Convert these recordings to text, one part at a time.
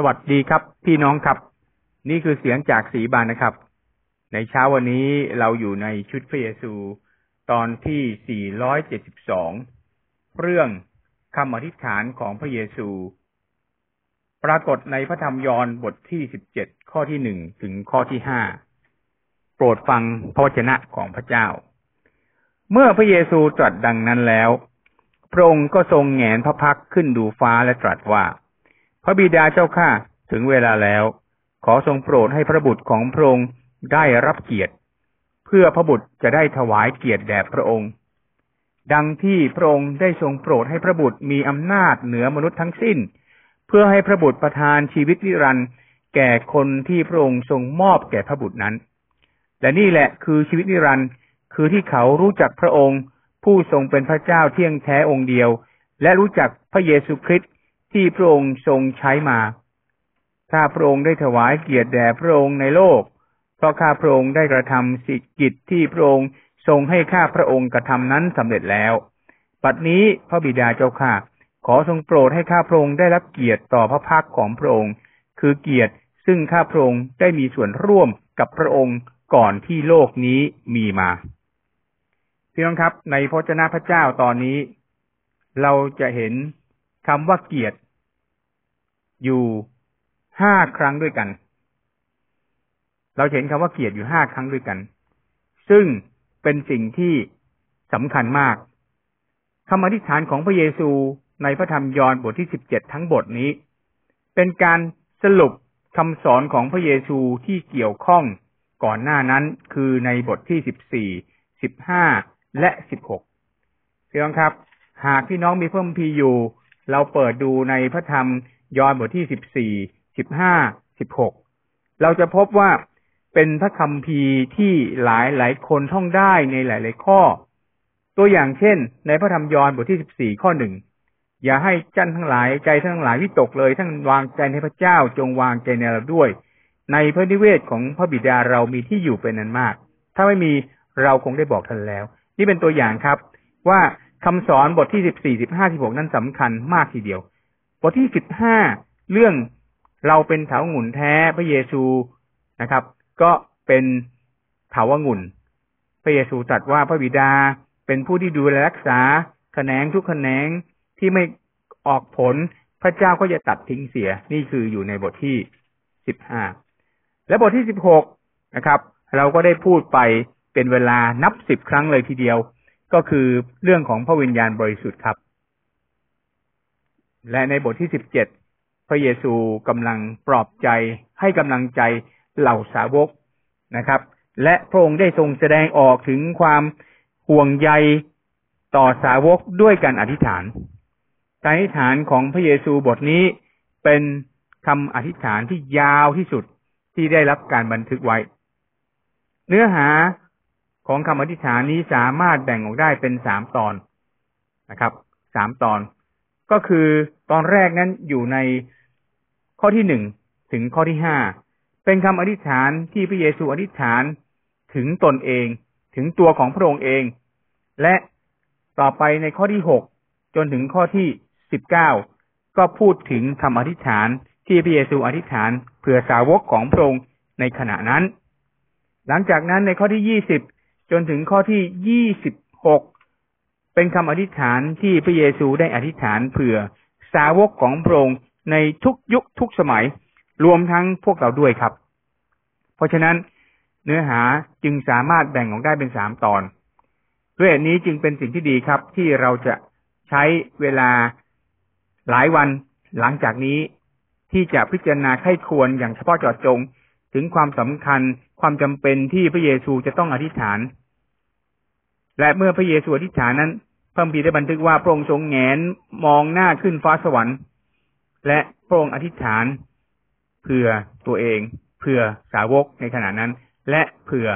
สวัสดีครับ พี่น้องครับ นี่คือเสียงจากสีบานนะครับ ในเช้าวันนี้เราอยู่ในชุดพระเยซูตอนที่ 472 เรื่องคำอธิษฐานของพระเยซู ปรากฏในพระธรรมยอห์นบทที่ 17 ข้อที่ 1 ถึงข้อที่ 5 โปรดฟังพระวจนะของพระเจ้า เมื่อพระเยซูตรัสดังนั้นแล้ว พระองค์ก็ทรงแงนพระพักขึ้นดูฟ้าและตรัสว่า ระบิดาเจ้าข้าถึงเวลาแล้ว ขอทรงโปรดให้พระบุตรของพระองค์ได้รับเกียรติ เพื่อพระบุตรจะได้ถวายเกียรติแด่พระองค์ ดังที่พระองค์ได้ทรงโปรดให้พระบุตรมีอำนาจเหนือมนุษย์ทั้งสิ้น เพื่อให้พระบุตรประทานชีวิตนิรันดร์แก่คนที่พระองค์ทรงมอบแก่พระบุตรนั้น และนี่แหละคือชีวิตนิรันดร์คือที่เขารู้จักพระองค์ ผู้ทรงเป็นพระเจ้าเที่ยงแท้องค์เดียว และรู้จักพระเยซูคริสต์ ที่พระองค์ทรงใช้มาถ้าพระองค์ได้ถวายเกียรติแด่พระองค์ในโลก เพราะข้าพระองค์ได้กระทำสิกิจที่พระองค์ทรงให้ข้าพระองค์กระทำนั้นสำเร็จแล้ว ปัดนี้พระบิดาเจ้าข้าขอทรงโปรดให้ข้าพระองค์ได้รับเกียรติต่อพระพักของพระองค์ คือเกียรติซึ่งข้าพระองค์ได้มีส่วนร่วมกับพระองค์ก่อนที่โลกนี้มีมาพี่น้องครับ ในพระเจ้าพระเจ้าตอนนี้ เราจะเห็น คำว่าเกียรติ อยู่ห้าครั้งด้วยกัน เราเห็นคำว่าเกียรติอยู่ห้าครั้งด้วยกัน ซึ่งเป็นสิ่งที่สำคัญมากคำอธิษฐานของพระเยซูในพระธรรมยอห์นบทที่สิบเจ็ดทั้งบทนี้ เป็นการสรุปคำสอนของพระเยซูที่เกี่ยวข้องก่อนหน้านั้นคือในบทที่สิบสี่สิบห้าและสิบหกพี่น้องครับ หากพี่น้องมีเพิ่มพีอยู่ เราเปิดดูในพระธรรมยอห์นบทที่สิบสี่สิบห้าสิบหกเราจะพบว่าเป็นพระคำพีที่หลายหลายคนท่องได้ในหลาย ๆ ข้อ ตัวอย่างเช่น ในพระธรรมยอห์นบทที่สิบสี่ข้อหนึ่งอย่าให้จันทั้งหลายใจทั้งหลายวิตกเลยทั้งวางใจในพระเจ้าจงวางใจในเราด้วย ในพระนิเวศของพระบิดาเรามีที่อยู่เป็นนั้นมาก ถ้าไม่มีเราคงได้บอกท่านแล้ว นี่เป็นตัวอย่างครับว่า คำสอนบทที่สิบสี่สิบห้าสิบหกนั้นสำคัญมากทีเดียว บทที่สิบห้าเรื่องเราเป็นเถาหงุ่นแท้พระเยซูนะครับ ก็เป็นเถาวงุ่น พระเยซูตรัสว่าพระบิดาเป็นผู้ที่ดูแลรักษาแขนงทุกแขนงที่ไม่ออกผลพระเจ้าก็จะตัดทิ้งเสีย นี่คืออยู่ในบทที่สิบห้าและบทที่สิบหกนะครับ เราก็ได้พูดไปเป็นเวลานับสิบครั้งเลยทีเดียว ก็คือเรื่องของพระวิญญาณบริสุทธิ์ครับ และในบทที่สิบเจ็ดพระเยซูกำลังปลอบใจให้กำลังใจเหล่าสาวกนะครับ และพระองค์ได้ทรงแสดงออกถึงความห่วงใยต่อสาวกด้วยการอธิษฐานการอธิษฐานของพระเยซูบทนี้เป็นคำอธิษฐานที่ยาวที่สุดที่ได้รับการบันทึกไว้ เนื้อหา ของคำอธิษฐานนี้สามารถแบ่งออกได้เป็นสามตอนนะครับสามตอน ก็คือตอนแรกนั้นอยู่ในข้อที่หนึ่งถึงข้อที่ห้าเป็นคำอธิษฐานที่พระเยซูอธิษฐานถึงตนเองถึงตัวของพระองค์เอง และต่อไปในข้อที่หกจนถึงข้อที่สิบเก้าก็พูดถึงคำอธิษฐานที่พระเยซูอธิษฐานเผื่อสาวกของพระองค์ในขณะนั้น หลังจากนั้นในข้อที่ยี่สิบ จนถึงข้อที่ยี่สิบหกเป็นคำอธิษฐานที่พระเยซูได้อธิษฐานเผื่อสาวกของพระองค์ในทุกยุคทุกสมัย รวมทั้งพวกเราด้วยครับ เพราะฉะนั้นเนื้อหาจึงสามารถแบ่งออกได้เป็นสามตอน ด้วยนี้จึงเป็นสิ่งที่ดีครับ ที่เราจะใช้เวลาหลายวันหลังจากนี้ที่จะพิจารณาไข้ควรอย่างเฉพาะเจาะจง ถึงความสำคัญความจำเป็นที่พระเยซูจะต้องอธิษฐาน และเมื่อพระเยซูอธิษฐานนั้นพระบีได้บันทึกว่าพระองค์ทรงแงนมองหน้าขึ้นฟ้าสวรรค์ และพระองค์อธิษฐานเพื่อตัวเองเพื่อสาวกในขณะนั้น และเพื่อ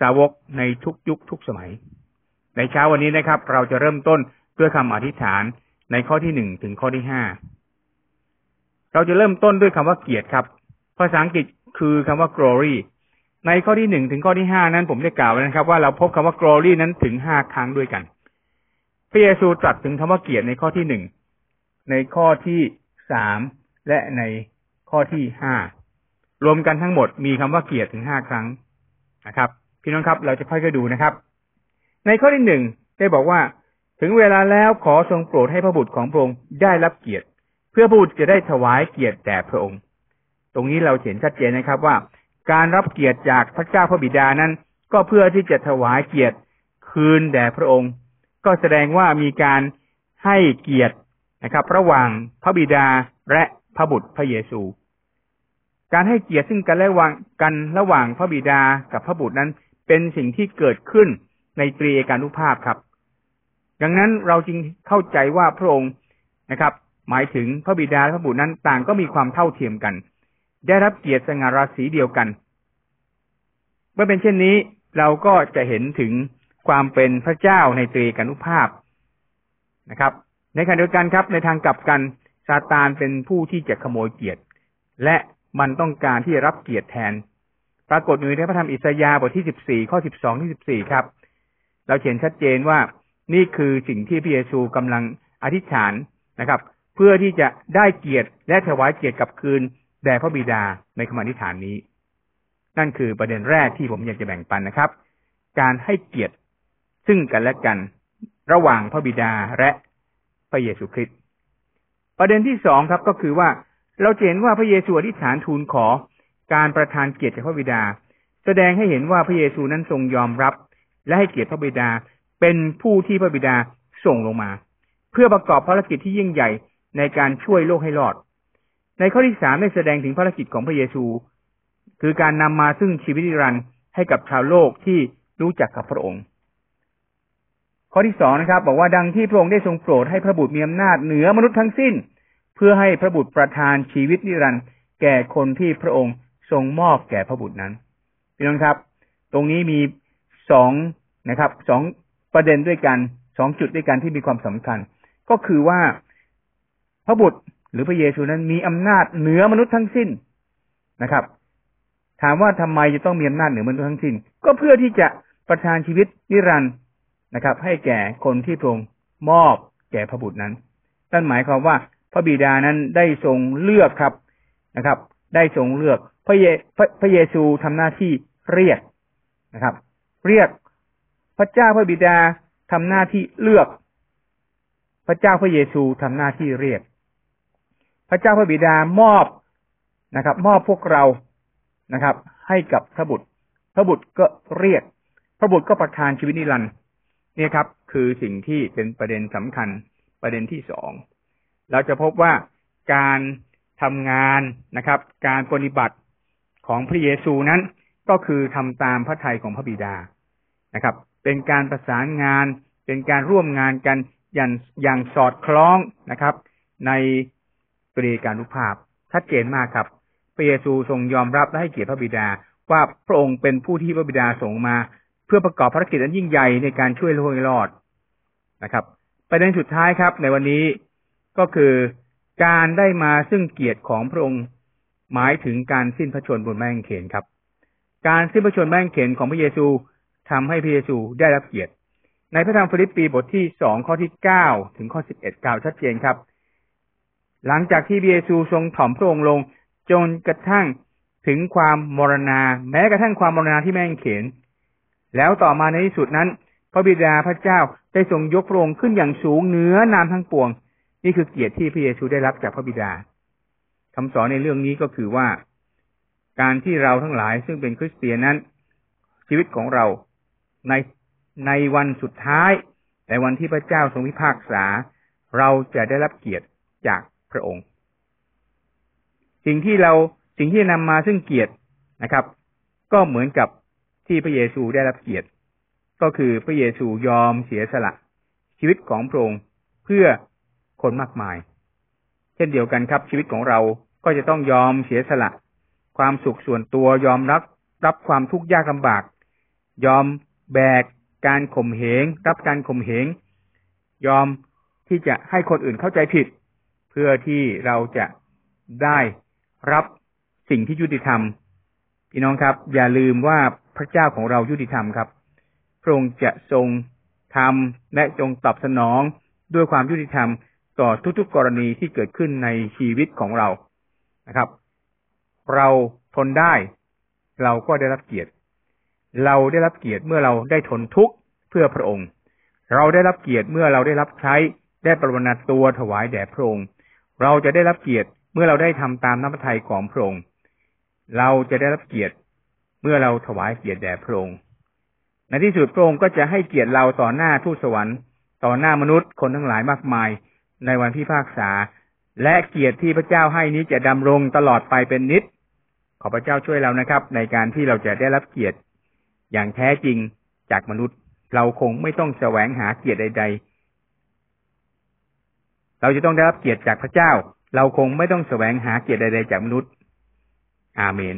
สาวกในทุกยุคทุกสมัย ในเช้าวันนี้นะครับ เราจะเริ่มต้นด้วยคำอธิษฐานในข้อที่หนึ่งถึงข้อที่ห้าเราจะเริ่มต้นด้วยคำว่าเกียรติครับ ภาษาอังกฤษคือคำว่า glory ในข้อที่หนึ่งถึงข้อที่ห้านั้นผมได้กล่าวไว้นะครับ ว่าเราพบคำว่า glory นั้นถึงห้าครั้งด้วยกันพระเยซูตรัสถึงคำว่าเกียรติในข้อที่หนึ่งในข้อที่สามและในข้อที่ห้ารวมกันทั้งหมดมีคำว่าเกียรติถึงห้าครั้งนะครับ พี่น้องครับเราจะค่อยๆดูนะครับ ในข้อที่หนึ่งได้บอกว่า ถึงเวลาแล้วขอทรงโปรดให้พระบุตรของพระองค์ได้รับเกียรติ เพื่อบุตรจะได้ถวายเกียรติแด่พระองค์ ตรงนี้เราเห็นชัดเจนนะครับว่า การรับเกียรติจากพระเจ้าพระบิดานั้น ก็เพื่อที่จะถวายเกียรติคืนแด่พระองค์ ก็แสดงว่ามีการให้เกียรตินะครับ ระหว่างพระบิดาและพระบุตรพระเยซู การให้เกียรติซึ่งกันและวางกันระหว่างพระบิดากับพระบุตรนั้น เป็นสิ่งที่เกิดขึ้นในตรีเอกานุภาพครับ ดังนั้นเราจึงเข้าใจว่าพระองค์นะครับ หมายถึงพระบิดาและพระบุตรนั้นต่างก็มีความเท่าเทียมกัน ได้รับเกียรติสง่าราศีเดียวกัน เมื่อเป็นเช่นนี้เราก็จะเห็นถึงความเป็นพระเจ้าในตรีกานุภาพนะครับ ในขณะเดียวกันครับ ในทางกลับกันซาตานเป็นผู้ที่จะขโมยเกียรติ และมันต้องการที่จะรับเกียรติแทน ปรากฏอยู่ในพระธรรมอิสยาห์บทที่สิบสี่ข้อสิบสองที่สิบสี่ครับ เราเห็นชัดเจนว่านี่คือสิ่งที่พระเยซูกำลังอธิษฐานนะครับ เพื่อที่จะได้เกียรติและถวายเกียรติกับคืน แด่พระบิดาในคำอธิษฐานนี้ นั่นคือประเด็นแรกที่ผมอยากจะแบ่งปันนะครับ การให้เกียรติซึ่งกันและกัน ระหว่างพระบิดาและพระเยซูคริสต์ประเด็นที่สองครับก็คือว่าเราเห็นว่าพระเยซูอธิษฐานทูลขอการประทานเกียรติจากพระบิดา แสดงให้เห็นว่าพระเยซูนั้นทรงยอมรับ และให้เกียรติพระบิดาเป็นผู้ที่พระบิดาส่งลงมา เพื่อประกอบภารกิจที่ยิ่งใหญ่ในการช่วยโลกให้รอด ในข้อที่สามได้แสดงถึงภารกิจของพระเยซู คือการนำมาซึ่งชีวิตนิรันดร์ให้กับชาวโลกที่รู้จักกับพระองค์ ข้อที่สองนะครับ บอกว่าดังที่พระองค์ได้ทรงโปรดให้พระบุตรมีอำนาจเหนือมนุษย์ทั้งสิ้น เพื่อให้พระบุตรประทานชีวิตนิรันดร์แก่คนที่พระองค์ทรงมอบแก่พระบุตรนั้นพี่น้องครับ ตรงนี้มีสองนะครับสองประเด็นด้วยกันสองจุดด้วยกันที่มีความสำคัญ ก็คือว่าพระบุตร หรือพระเยซูนั้นมีอำนาจเหนือมนุษย์ทั้งสิ้นนะครับ ถามว่าทำไมจะต้องมีอำนาจเหนือมนุษย์ทั้งสิ้น ก็เพื่อที่จะประทานชีวิตนิรันดร์นะครับ ให้แก่คนที่พระองค์มอบแก่พระบุตรนั้นนั่นหมายความว่าพระบิดานั้นได้ทรงเลือกครับนะครับ ได้ทรงเลือกพระเยพระพระเยซูทำหน้าที่เรียกนะครับ เรียกพระเจ้าพระบิดาทำหน้าที่เลือก พระเจ้าพระเยซูทำหน้าที่เรียก พระเจ้าพระบิดามอบนะครับ มอบพวกเรานะครับ ให้กับพระบุตร พระบุตรก็เรียก พระบุตรก็ประทานชีวิตนิรันดร์นี่ครับ คือสิ่งที่เป็นประเด็นสำคัญประเด็นที่สองเราจะพบว่าการทำงานนะครับ การปฏิบัติของพระเยซูนั้น ก็คือทำตามพระทัยของพระบิดานะครับ เป็นการประสานงาน เป็นการร่วมงานกันอย่างอย่างสอดคล้องนะครับ ใน ปริการุภาพ ชัดเจนมากครับพระเยซูทรงยอมรับและให้เกียรติพระบิดา ว่าพระองค์เป็นผู้ที่พระบิดาส่งมา เพื่อประกอบภารกิจอันยิ่งใหญ่ในการช่วยโลกให้รอดนะครับประเด็นสุดท้ายครับ ในวันนี้ก็คือการได้มาซึ่งเกียรติของพระองค์หมายถึงการสิ้นพระชนบนแม่งเขนครับ การสิ้นพระชนแม่งเขนของพระเยซูทำให้พระเยซูได้รับเกียรติ ในพระธรรมฟิลิปปีบทที่สองข้อที่เก้าถึงข้อสิบเอ็ดกล่าวชัดเจนครับ หลังจากที่พระเยซูทรงถ่อมพระองค์ลงจนกระทั่งถึงความมรณา แม้กระทั่งความมรณาที่แม่งเขน แล้วต่อมาในที่สุดนั้น พระบิดาพระเจ้าได้ทรงยกพระองค์ขึ้นอย่างสูงเหนือนามทั้งปวง นี่คือเกียรติที่พระเยซูได้รับจากพระบิดาคำสอนในเรื่องนี้ก็คือว่า การที่เราทั้งหลายซึ่งเป็นคริสเตียนนั้น ชีวิตของเราในในวันสุดท้ายในวันที่พระเจ้าทรงพิพากษา เราจะได้รับเกียรติจาก พระองค์ สิ่งที่เราสิ่งที่นำมาซึ่งเกียรตินะครับ ก็เหมือนกับที่พระเยซูได้รับเกียรติ ก็คือพระเยซูยอมเสียสละ ชีวิตของพระองค์เพื่อคนมากมาย เช่นเดียวกันครับ ชีวิตของเราก็จะต้องยอมเสียสละ ความสุขส่วนตัวยอมรับรับความทุกข์ยากลำบาก ยอมแบกการข่มเหงรับการข่มเหงยอมที่จะให้คนอื่นเข้าใจผิด พื่อที่เราจะได้รับสิ่งที่ยุติธรรม พี่น้องครับ อย่าลืมว่าพระเจ้าของเรายุติธรรมครับพระองค์จะทรงทำและจงตอบสนองด้วยความยุติธรรมต่อทุกๆกรณีที่เกิดขึ้นในชีวิตของเรานะครับ เราทนได้ เราก็ได้รับเกียรติ เราได้รับเกียรติเมื่อเราได้ทนทุกข์เพื่อพระองค์ เราได้รับเกียรติเมื่อเราได้รับใช้ได้ประวนาตัวถวายแด่พระองค์ เราจะได้รับเกียรติเมื่อเราได้ทำตามน้ำพระทัยของพระองค์เราจะได้รับเกียรติเมื่อเราถวายเกียรติแด่พระองค์ในที่สุดพระองค์ก็จะให้เกียรติเราต่อหน้าทูตสวรรค์ ต่อหน้ามนุษย์คนทั้งหลายมากมายในวันพิพากษา และเกียรติที่พระเจ้าให้นี้จะดำรงตลอดไปเป็นนิจขอพระเจ้าช่วยเรานะครับ ในการที่เราจะได้รับเกียรติอย่างแท้จริงจากมนุษย์ เราคงไม่ต้องแสวงหาเกียรติใด ๆ เราจะต้องได้รับเกียรติจากพระเจ้า เราคงไม่ต้องแสวงหาเกียรติใดๆจากมนุษย์ อาเมน